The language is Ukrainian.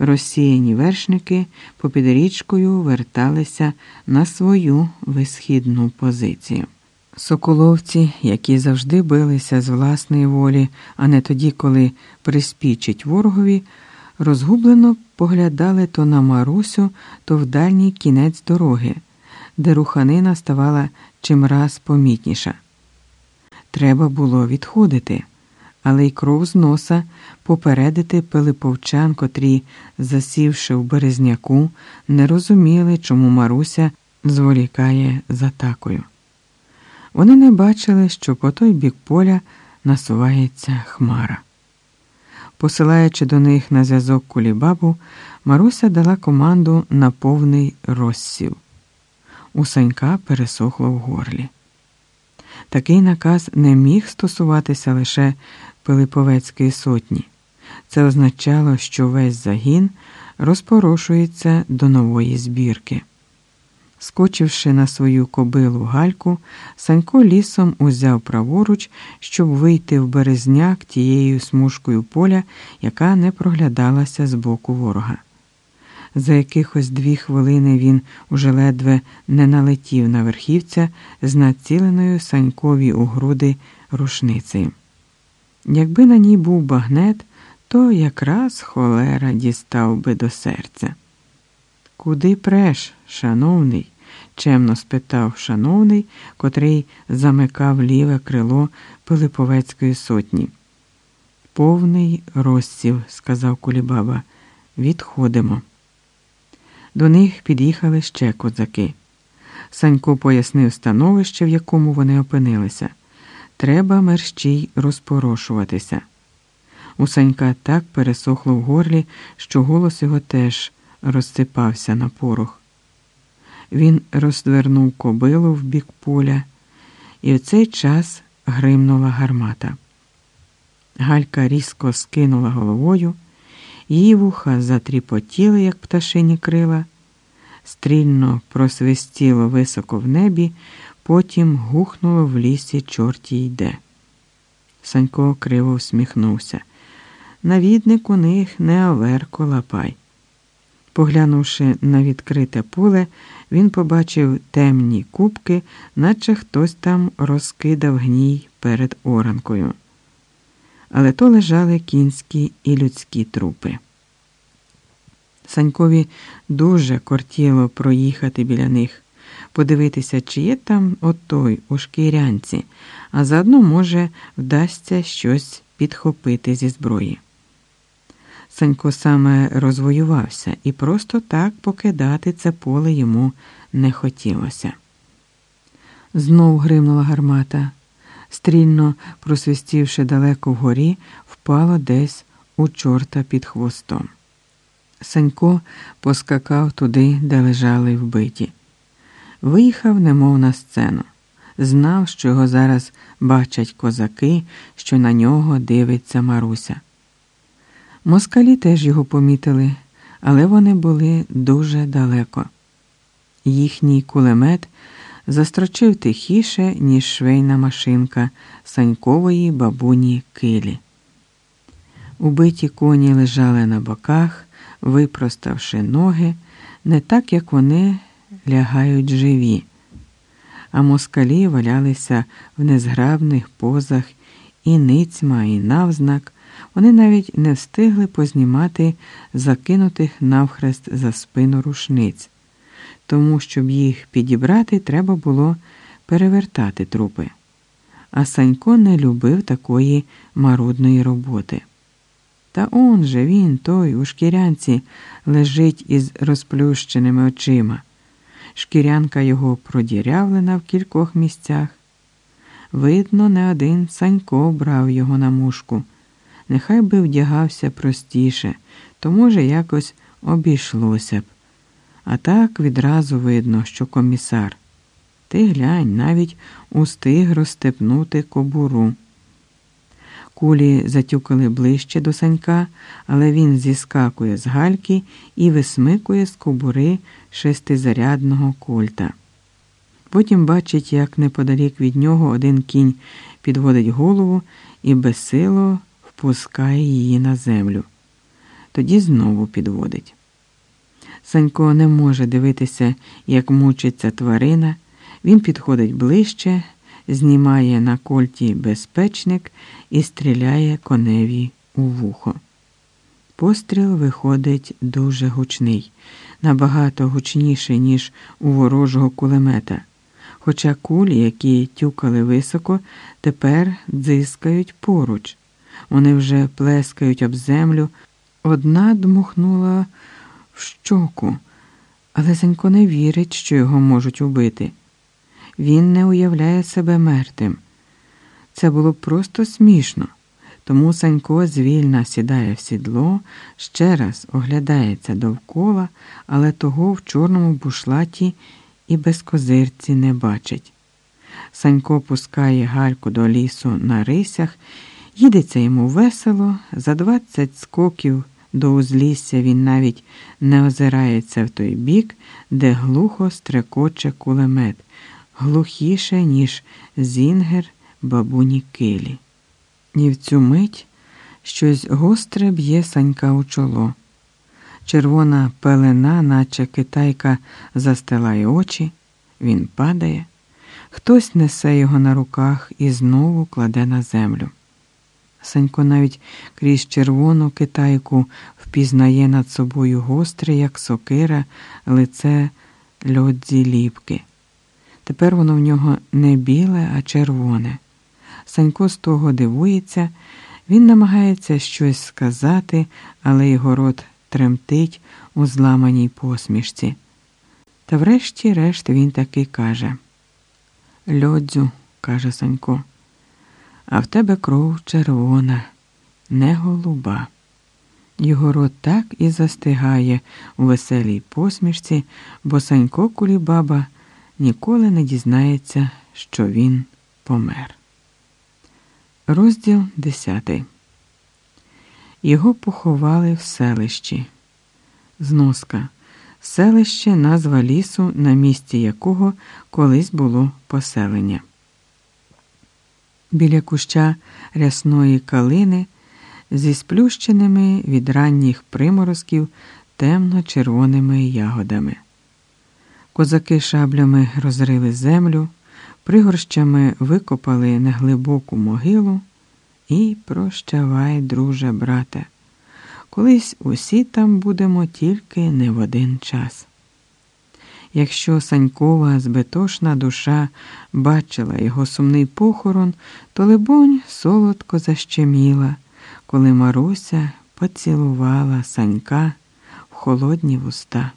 розсіяні вершники попід річкою верталися на свою висхідну позицію. Соколовці, які завжди билися з власної волі, а не тоді, коли приспічить ворогові, розгублено поглядали то на Марусю, то в дальній кінець дороги, де руханина ставала чимраз помітніша. Треба було відходити, але й кров з носа попередити пилиповчан, котрі, засівши в березняку, не розуміли, чому Маруся зволікає з атакою. Вони не бачили, що по той бік поля насувається хмара. Посилаючи до них на зв'язок кулібабу, Маруся дала команду на повний розсів. У Санька пересохло в горлі. Такий наказ не міг стосуватися лише Пилиповецької сотні. Це означало, що весь загін розпорошується до нової збірки. Скочивши на свою кобилу гальку, Санько лісом узяв праворуч, щоб вийти в березняк тією смужкою поля, яка не проглядалася з боку ворога. За якихось дві хвилини він уже ледве не налетів на верхівця з націленою Санькові у груди рушницею. Якби на ній був багнет, то якраз холера дістав би до серця. Куди преш, шановний? чемно спитав шановний, котрий замикав ліве крило Пилиповецької сотні. Повний розсів, сказав Кулібаба. Відходимо. До них під'їхали ще козаки. Санько пояснив становище, в якому вони опинилися. Треба мерщій розпорошуватися. У Санька так пересохло в горлі, що голос його теж розсипався на порох. Він роздвернув кобилу в бік поля, і в цей час гримнула гармата. Галька різко скинула головою, її вуха затріпотіли, як пташині крила, стрільно просвистіло високо в небі, потім гухнуло в лісі чорті йде. Санько криво всміхнувся. Навідник у них не оверко лапай. Поглянувши на відкрите поле, він побачив темні кубки, наче хтось там розкидав гній перед оранкою. Але то лежали кінські і людські трупи. Санькові дуже кортіло проїхати біля них, подивитися, чи є там отой у шкірянці, а заодно, може, вдасться щось підхопити зі зброї. Санько саме розвоювався, і просто так покидати це поле йому не хотілося. Знов гримнула гармата. Стрільно просвистівши далеко вгорі, впало десь у чорта під хвостом. Санько поскакав туди, де лежали вбиті. Виїхав, немов на сцену. Знав, що його зараз бачать козаки, що на нього дивиться Маруся. Москалі теж його помітили, але вони були дуже далеко. Їхній кулемет застрочив тихіше, ніж швейна машинка санькової бабуні килі. Убиті коні лежали на боках, випроставши ноги, не так, як вони лягають живі, а москалі валялися в незграбних позах і ницьма, і навзнак. Вони навіть не встигли познімати закинутих навхрест за спину рушниць, тому, щоб їх підібрати, треба було перевертати трупи. А Санько не любив такої марудної роботи. Та он же він, той, у шкірянці, лежить із розплющеними очима. Шкірянка його продірявлена в кількох місцях. Видно, не один Санько брав його на мушку. Нехай би вдягався простіше, то, може, якось обійшлося б. А так відразу видно, що комісар. Ти глянь, навіть устиг розстепнути кобуру. Кулі затюкали ближче до санька, але він зіскакує з гальки і висмикує з кобури шестизарядного кольта. Потім бачить, як неподалік від нього один кінь підводить голову і безсило впускає її на землю. тоді знову підводить. Санько не може дивитися, як мучиться тварина. Він підходить ближче, знімає на кольті безпечник і стріляє коневі у вухо. Постріл виходить дуже гучний, набагато гучніший, ніж у ворожого кулемета. Хоча кулі, які тюкали високо, тепер дзискають поруч. Вони вже плескають об землю. Одна дмухнула в щоку, але Санько не вірить, що його можуть убити. Він не уявляє себе мертвим. Це було просто смішно. Тому Санько звільно сідає в сідло, ще раз оглядається довкола, але того в чорному бушлаті і без козирці не бачить. Санько пускає гальку до лісу на рисях, їдеться йому весело, за двадцять скоків до узлісся він навіть не озирається в той бік, де глухо стрекоче кулемет, глухіше, ніж зінгер бабуні килі. І в цю мить щось гостре б'є санька у чоло. Червона пелена, наче китайка, застилає очі, він падає, хтось несе його на руках і знову кладе на землю. Санько навіть крізь червону китайку впізнає над собою гостре, як сокира, лице льодзі ліпки. Тепер воно в нього не біле, а червоне. Санько з того дивується, він намагається щось сказати, але його рот тремтить у зламаній посмішці. Та врешті-решт він таки каже Льодзю, каже Санько, а в тебе кров червона, не голуба. Його рот так і застигає у веселій посмішці, бо Санько Кулібаба ніколи не дізнається, що він помер. Розділ 10. Його поховали в селищі. Зноска. Селище назва лісу, на місці якого колись було поселення. Біля куща рясної калини зі сплющеними від ранніх приморозків темно-червоними ягодами. Козаки шаблями розрили землю пригорщами викопали неглибоку могилу і прощавай, друже, брате. Колись усі там будемо тільки не в один час. Якщо Санькова збитошна душа бачила його сумний похорон, то, либонь, солодко защеміла, коли Маруся поцілувала Санька в холодні вуста.